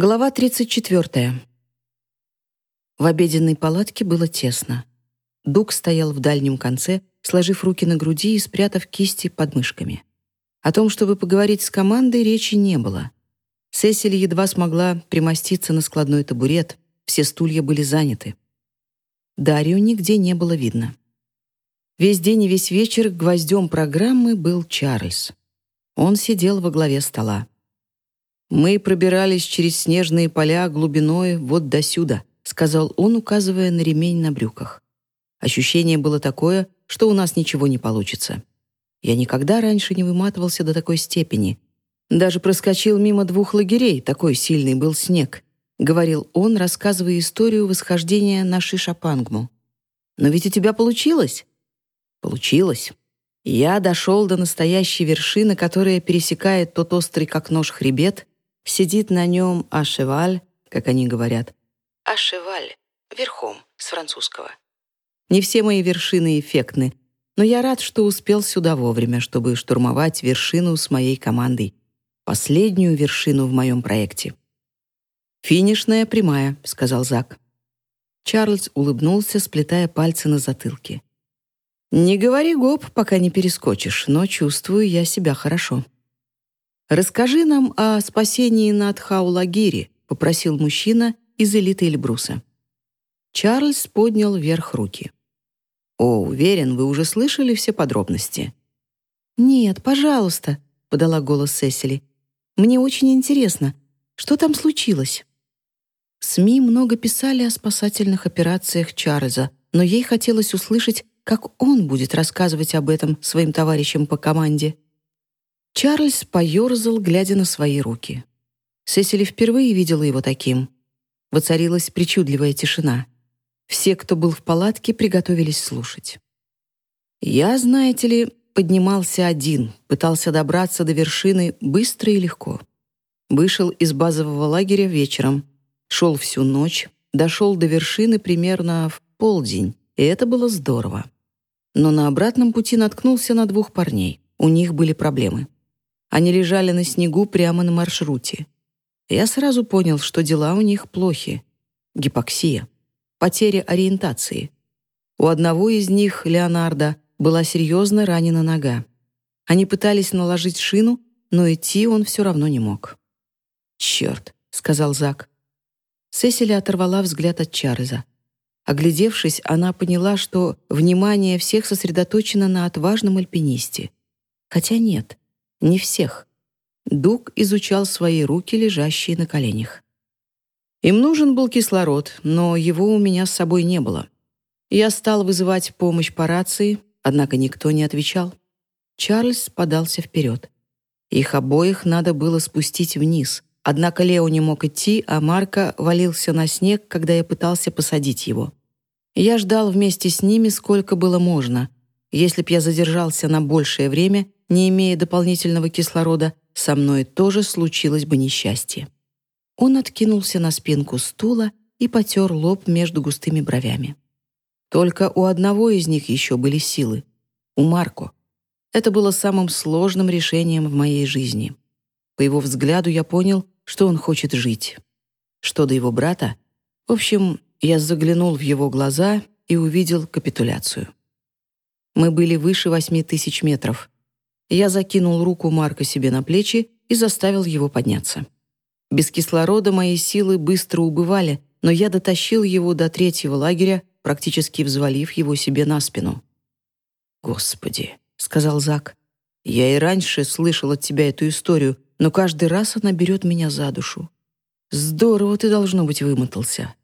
Глава 34. В обеденной палатке было тесно. Дуг стоял в дальнем конце, сложив руки на груди и спрятав кисти под мышками. О том, чтобы поговорить с командой, речи не было. Сесиль едва смогла примоститься на складной табурет, все стулья были заняты. Дарью нигде не было видно. Весь день и весь вечер гвоздем программы был Чарльз. Он сидел во главе стола. «Мы пробирались через снежные поля глубиной вот до сюда», сказал он, указывая на ремень на брюках. Ощущение было такое, что у нас ничего не получится. Я никогда раньше не выматывался до такой степени. Даже проскочил мимо двух лагерей, такой сильный был снег, говорил он, рассказывая историю восхождения на Шишапангму. Но ведь у тебя получилось? Получилось. Я дошел до настоящей вершины, которая пересекает тот острый как нож хребет, Сидит на нем ашеваль, как они говорят. Ашеваль, верхом, с французского. Не все мои вершины эффектны, но я рад, что успел сюда вовремя, чтобы штурмовать вершину с моей командой. Последнюю вершину в моем проекте. «Финишная прямая», — сказал Зак. Чарльз улыбнулся, сплетая пальцы на затылке. «Не говори гоп, пока не перескочишь, но чувствую я себя хорошо». «Расскажи нам о спасении над Хаулагири», — попросил мужчина из элиты Эльбруса. Чарльз поднял вверх руки. «О, уверен, вы уже слышали все подробности». «Нет, пожалуйста», — подала голос Сесили. «Мне очень интересно, что там случилось?» СМИ много писали о спасательных операциях Чарльза, но ей хотелось услышать, как он будет рассказывать об этом своим товарищам по команде. Чарльз поерзал, глядя на свои руки. Сесили впервые видела его таким. Воцарилась причудливая тишина. Все, кто был в палатке, приготовились слушать. Я, знаете ли, поднимался один, пытался добраться до вершины быстро и легко. Вышел из базового лагеря вечером, шел всю ночь, дошел до вершины примерно в полдень, и это было здорово. Но на обратном пути наткнулся на двух парней. У них были проблемы. Они лежали на снегу прямо на маршруте. Я сразу понял, что дела у них плохи. Гипоксия, потеря ориентации. У одного из них, Леонардо, была серьезно ранена нога. Они пытались наложить шину, но идти он все равно не мог. «Черт», — сказал Зак. Сесили оторвала взгляд от Чарльза. Оглядевшись, она поняла, что внимание всех сосредоточено на отважном альпинисте. Хотя нет, не всех. Дуг изучал свои руки, лежащие на коленях. Им нужен был кислород, но его у меня с собой не было. Я стал вызывать помощь по рации, однако никто не отвечал. Чарльз подался вперед. Их обоих надо было спустить вниз. Однако Лео не мог идти, а Марко валился на снег, когда я пытался посадить его. Я ждал вместе с ними сколько было можно. Если б я задержался на большее время, не имея дополнительного кислорода, со мной тоже случилось бы несчастье. Он откинулся на спинку стула и потер лоб между густыми бровями. Только у одного из них еще были силы. У Марко. Это было самым сложным решением в моей жизни. По его взгляду я понял, что он хочет жить. Что до его брата? В общем, я заглянул в его глаза и увидел капитуляцию. Мы были выше восьми тысяч метров. Я закинул руку Марка себе на плечи и заставил его подняться. Без кислорода мои силы быстро убывали, но я дотащил его до третьего лагеря, практически взвалив его себе на спину. «Господи», — сказал Зак, — «я и раньше слышал от тебя эту историю, но каждый раз она берет меня за душу. Здорово ты, должно быть, вымотался».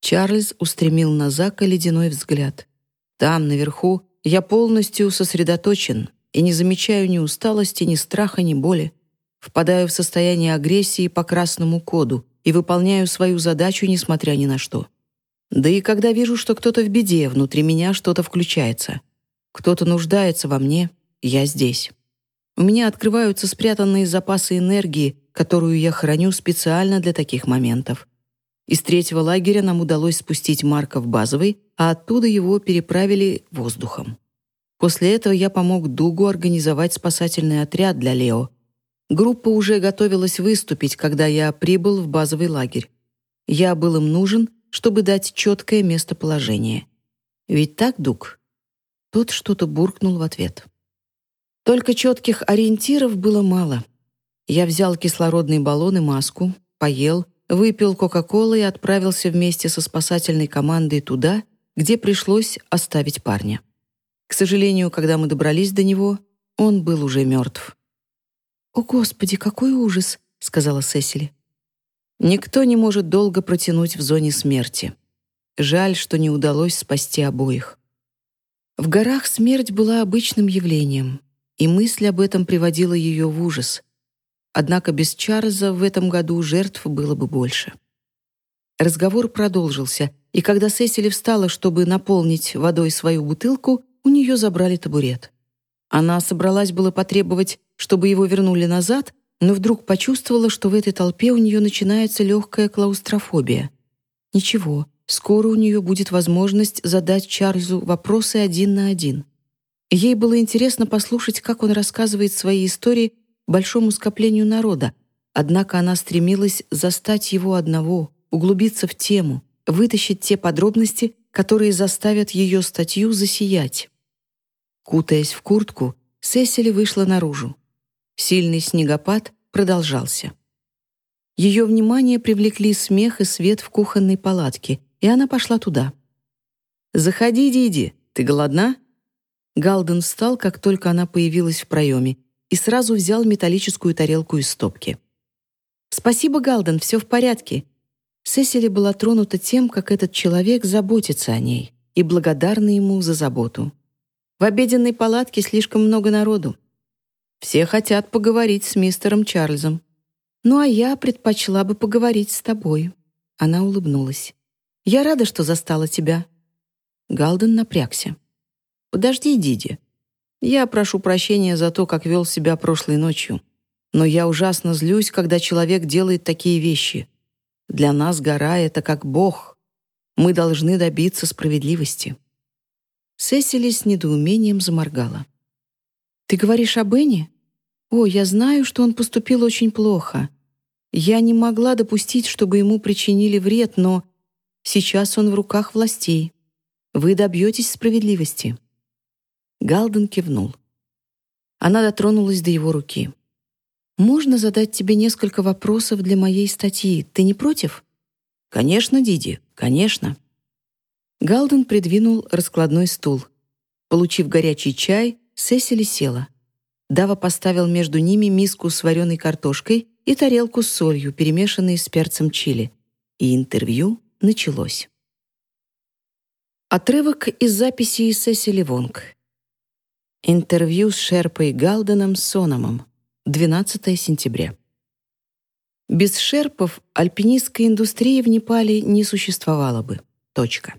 Чарльз устремил на Зака ледяной взгляд. «Там, наверху, я полностью сосредоточен, и не замечаю ни усталости, ни страха, ни боли. Впадаю в состояние агрессии по красному коду и выполняю свою задачу, несмотря ни на что. Да и когда вижу, что кто-то в беде, внутри меня что-то включается. Кто-то нуждается во мне, я здесь. У меня открываются спрятанные запасы энергии, которую я храню специально для таких моментов. Из третьего лагеря нам удалось спустить Марка в базовый, а оттуда его переправили воздухом. После этого я помог Дугу организовать спасательный отряд для Лео. Группа уже готовилась выступить, когда я прибыл в базовый лагерь. Я был им нужен, чтобы дать четкое местоположение. Ведь так, Дук?» Тот что-то буркнул в ответ. Только четких ориентиров было мало. Я взял кислородный баллон и маску, поел, выпил Кока-Колы и отправился вместе со спасательной командой туда, где пришлось оставить парня. К сожалению, когда мы добрались до него, он был уже мертв. «О, Господи, какой ужас!» — сказала Сесили. «Никто не может долго протянуть в зоне смерти. Жаль, что не удалось спасти обоих». В горах смерть была обычным явлением, и мысль об этом приводила ее в ужас. Однако без Чарльза в этом году жертв было бы больше. Разговор продолжился, и когда Сесили встала, чтобы наполнить водой свою бутылку, у нее забрали табурет. Она собралась было потребовать, чтобы его вернули назад, но вдруг почувствовала, что в этой толпе у нее начинается легкая клаустрофобия. Ничего, скоро у нее будет возможность задать Чарльзу вопросы один на один. Ей было интересно послушать, как он рассказывает свои истории большому скоплению народа, однако она стремилась застать его одного, углубиться в тему, вытащить те подробности, которые заставят ее статью засиять. Кутаясь в куртку, Сесили вышла наружу. Сильный снегопад продолжался. Ее внимание привлекли смех и свет в кухонной палатке, и она пошла туда. «Заходи, Диди, ты голодна?» Галден встал, как только она появилась в проеме, и сразу взял металлическую тарелку из стопки. «Спасибо, Галден, все в порядке». Сесили была тронута тем, как этот человек заботится о ней, и благодарна ему за заботу. В обеденной палатке слишком много народу. Все хотят поговорить с мистером Чарльзом. Ну а я предпочла бы поговорить с тобой. Она улыбнулась. Я рада, что застала тебя. Галден напрягся. Подожди, Диди. Я прошу прощения за то, как вел себя прошлой ночью. Но я ужасно злюсь, когда человек делает такие вещи. Для нас гора — это как Бог. Мы должны добиться справедливости». Сесили с недоумением заморгала. «Ты говоришь о Бенни? О, я знаю, что он поступил очень плохо. Я не могла допустить, чтобы ему причинили вред, но сейчас он в руках властей. Вы добьетесь справедливости». Галден кивнул. Она дотронулась до его руки. «Можно задать тебе несколько вопросов для моей статьи? Ты не против?» «Конечно, Диди, конечно». Галден придвинул раскладной стул. Получив горячий чай, Сесили села. Дава поставил между ними миску с вареной картошкой и тарелку с солью, перемешанной с перцем чили. И интервью началось. Отрывок из записи Сесили Вонг. Интервью с Шерпой Галденом Сономом. 12 сентября. Без шерпов альпинистской индустрии в Непале не существовало бы. Точка.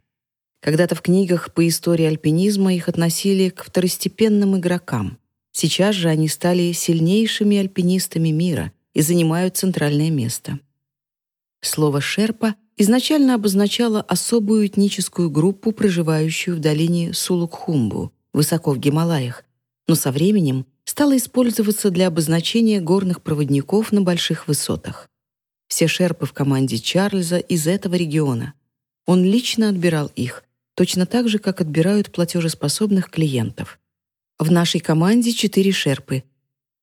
Когда-то в книгах по истории альпинизма их относили к второстепенным игрокам. Сейчас же они стали сильнейшими альпинистами мира и занимают центральное место. Слово «шерпа» изначально обозначало особую этническую группу, проживающую в долине Сулукхумбу, высоко в Гималаях, но со временем стало использоваться для обозначения горных проводников на больших высотах. Все шерпы в команде Чарльза из этого региона. Он лично отбирал их, точно так же, как отбирают платежеспособных клиентов. В нашей команде четыре шерпы.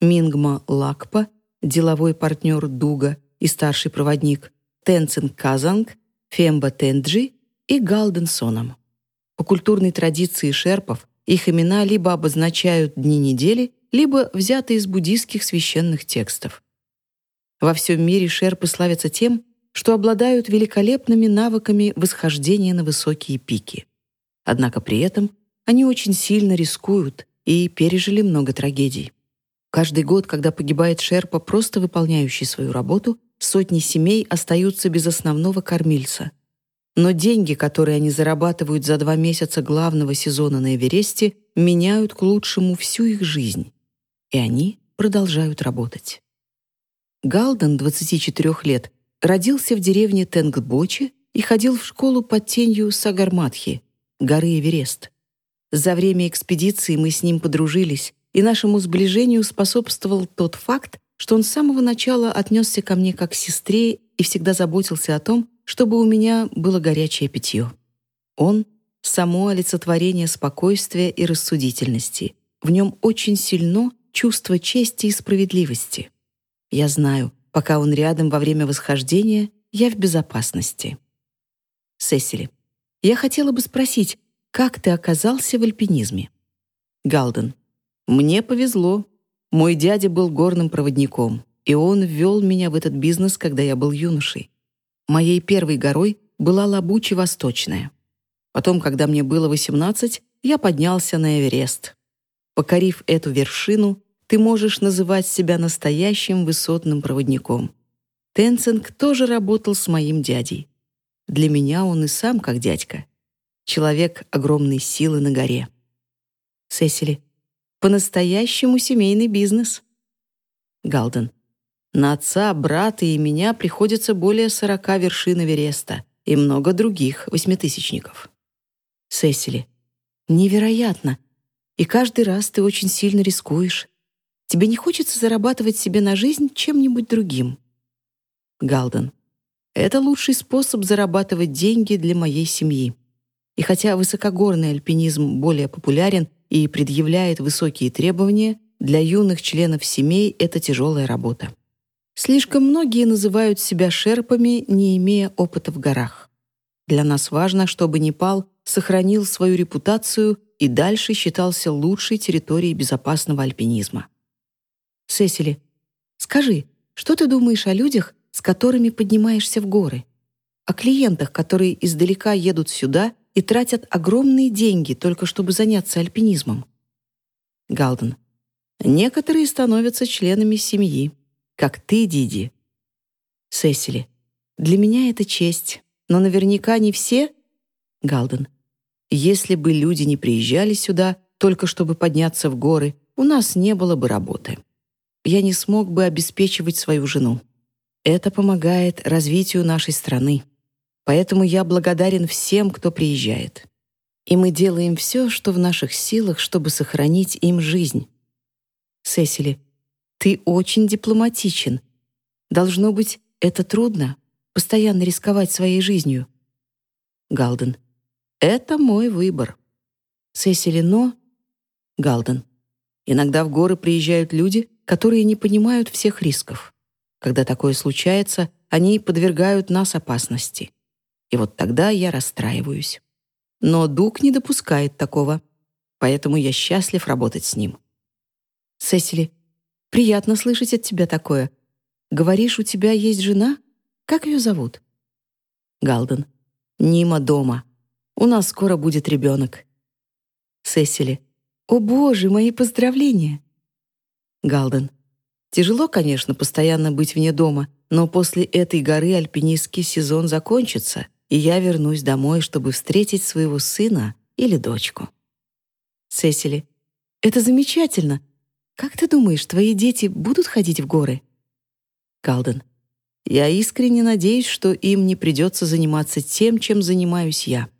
Мингма Лакпа, деловой партнер Дуга и старший проводник, Тенцин Казанг, Фемба Тенджи и Галден Соном. По культурной традиции шерпов их имена либо обозначают дни недели, либо взяты из буддийских священных текстов. Во всем мире шерпы славятся тем, что обладают великолепными навыками восхождения на высокие пики. Однако при этом они очень сильно рискуют и пережили много трагедий. Каждый год, когда погибает шерпа, просто выполняющий свою работу, сотни семей остаются без основного кормильца — но деньги, которые они зарабатывают за два месяца главного сезона на Эвересте, меняют к лучшему всю их жизнь. И они продолжают работать. Галден, 24 лет, родился в деревне Тенгбочи и ходил в школу под тенью Сагарматхи, горы Эверест. За время экспедиции мы с ним подружились, и нашему сближению способствовал тот факт, что он с самого начала отнесся ко мне как к сестре и всегда заботился о том, чтобы у меня было горячее питье. Он — само олицетворение спокойствия и рассудительности. В нем очень сильно чувство чести и справедливости. Я знаю, пока он рядом во время восхождения, я в безопасности. Сесили, я хотела бы спросить, как ты оказался в альпинизме? Галден. Мне повезло. Мой дядя был горным проводником, и он ввел меня в этот бизнес, когда я был юношей. Моей первой горой была Лабучи Восточная. Потом, когда мне было 18, я поднялся на Эверест. Покорив эту вершину, ты можешь называть себя настоящим высотным проводником. Тенцинг тоже работал с моим дядей. Для меня он и сам как дядька. Человек огромной силы на горе. Сесили. По-настоящему семейный бизнес. Галден. На отца, брата и меня приходится более сорока вершин Эвереста и много других восьмитысячников. Сесили. Невероятно. И каждый раз ты очень сильно рискуешь. Тебе не хочется зарабатывать себе на жизнь чем-нибудь другим. Галден. Это лучший способ зарабатывать деньги для моей семьи. И хотя высокогорный альпинизм более популярен и предъявляет высокие требования, для юных членов семей это тяжелая работа. Слишком многие называют себя шерпами, не имея опыта в горах. Для нас важно, чтобы Непал сохранил свою репутацию и дальше считался лучшей территорией безопасного альпинизма. Сесили, скажи, что ты думаешь о людях, с которыми поднимаешься в горы? О клиентах, которые издалека едут сюда и тратят огромные деньги только чтобы заняться альпинизмом? Галден. Некоторые становятся членами семьи, как ты, Диди. Сесили. Для меня это честь, но наверняка не все. Галден. Если бы люди не приезжали сюда только чтобы подняться в горы, у нас не было бы работы я не смог бы обеспечивать свою жену. Это помогает развитию нашей страны. Поэтому я благодарен всем, кто приезжает. И мы делаем все, что в наших силах, чтобы сохранить им жизнь. Сесили, ты очень дипломатичен. Должно быть, это трудно — постоянно рисковать своей жизнью. Галден. Это мой выбор. Сесили, но... Галден. Иногда в горы приезжают люди, которые не понимают всех рисков. Когда такое случается, они подвергают нас опасности. И вот тогда я расстраиваюсь. Но Дуг не допускает такого, поэтому я счастлив работать с ним. Сесили, приятно слышать от тебя такое. Говоришь, у тебя есть жена? Как ее зовут? Галден. Нима дома. У нас скоро будет ребенок. Сесили. О боже, мои поздравления. Галден. Тяжело, конечно, постоянно быть вне дома, но после этой горы альпинистский сезон закончится, и я вернусь домой, чтобы встретить своего сына или дочку. Сесили. Это замечательно. Как ты думаешь, твои дети будут ходить в горы? Галден. Я искренне надеюсь, что им не придется заниматься тем, чем занимаюсь я.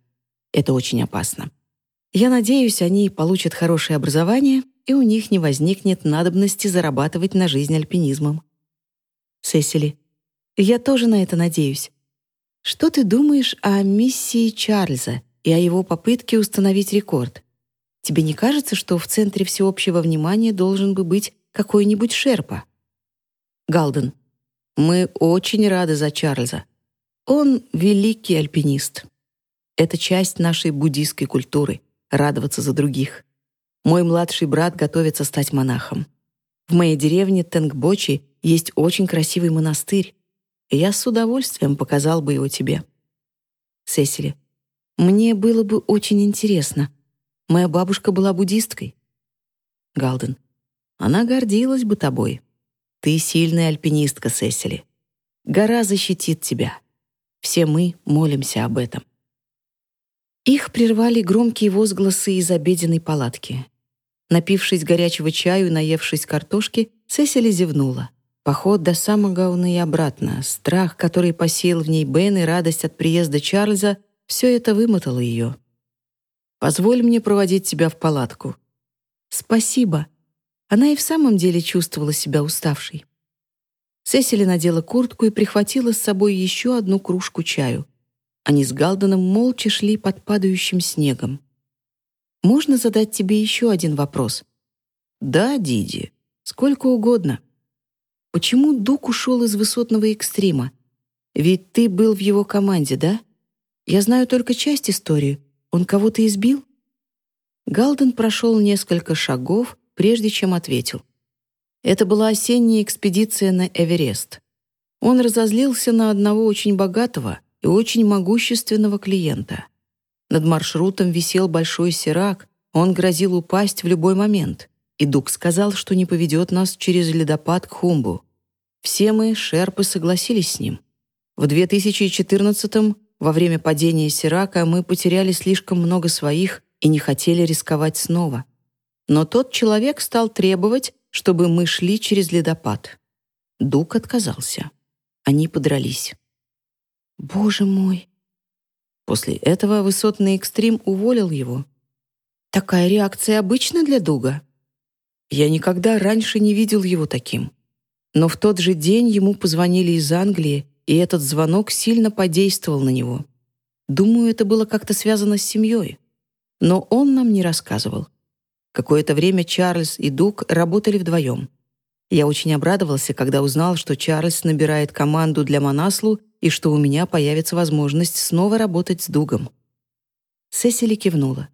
Это очень опасно. Я надеюсь, они получат хорошее образование и у них не возникнет надобности зарабатывать на жизнь альпинизмом. Сесили, я тоже на это надеюсь. Что ты думаешь о миссии Чарльза и о его попытке установить рекорд? Тебе не кажется, что в центре всеобщего внимания должен бы быть какой-нибудь шерпа? Галден, мы очень рады за Чарльза. Он великий альпинист. Это часть нашей буддийской культуры — радоваться за других. Мой младший брат готовится стать монахом. В моей деревне Тенгбочи есть очень красивый монастырь, и я с удовольствием показал бы его тебе. Сесили, мне было бы очень интересно. Моя бабушка была буддисткой. Галден, она гордилась бы тобой. Ты сильная альпинистка, Сесили. Гора защитит тебя. Все мы молимся об этом. Их прервали громкие возгласы из обеденной палатки. Напившись горячего чаю и наевшись картошки, Сесили зевнула. Поход до Самогауны и обратно, страх, который посеял в ней Бен и радость от приезда Чарльза, все это вымотало ее. «Позволь мне проводить тебя в палатку». «Спасибо». Она и в самом деле чувствовала себя уставшей. Сесили надела куртку и прихватила с собой еще одну кружку чаю. Они с Галденом молча шли под падающим снегом. «Можно задать тебе еще один вопрос?» «Да, Диди, сколько угодно». «Почему Дук ушел из высотного экстрима? Ведь ты был в его команде, да? Я знаю только часть истории. Он кого-то избил?» Галден прошел несколько шагов, прежде чем ответил. Это была осенняя экспедиция на Эверест. Он разозлился на одного очень богатого и очень могущественного клиента. Над маршрутом висел большой сирак, он грозил упасть в любой момент, и Дук сказал, что не поведет нас через ледопад к Хумбу. Все мы, шерпы, согласились с ним. В 2014-м, во время падения Сирака, мы потеряли слишком много своих и не хотели рисковать снова. Но тот человек стал требовать, чтобы мы шли через ледопад. Дук отказался. Они подрались. Боже мой! После этого высотный экстрим уволил его. Такая реакция обычна для Дуга. Я никогда раньше не видел его таким. Но в тот же день ему позвонили из Англии, и этот звонок сильно подействовал на него. Думаю, это было как-то связано с семьей. Но он нам не рассказывал. Какое-то время Чарльз и Дуг работали вдвоем. Я очень обрадовался, когда узнал, что Чарльз набирает команду для Манаслу и что у меня появится возможность снова работать с Дугом. Сесили кивнула.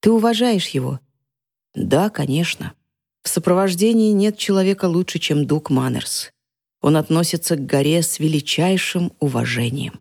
«Ты уважаешь его?» «Да, конечно. В сопровождении нет человека лучше, чем Дуг Маннерс. Он относится к горе с величайшим уважением».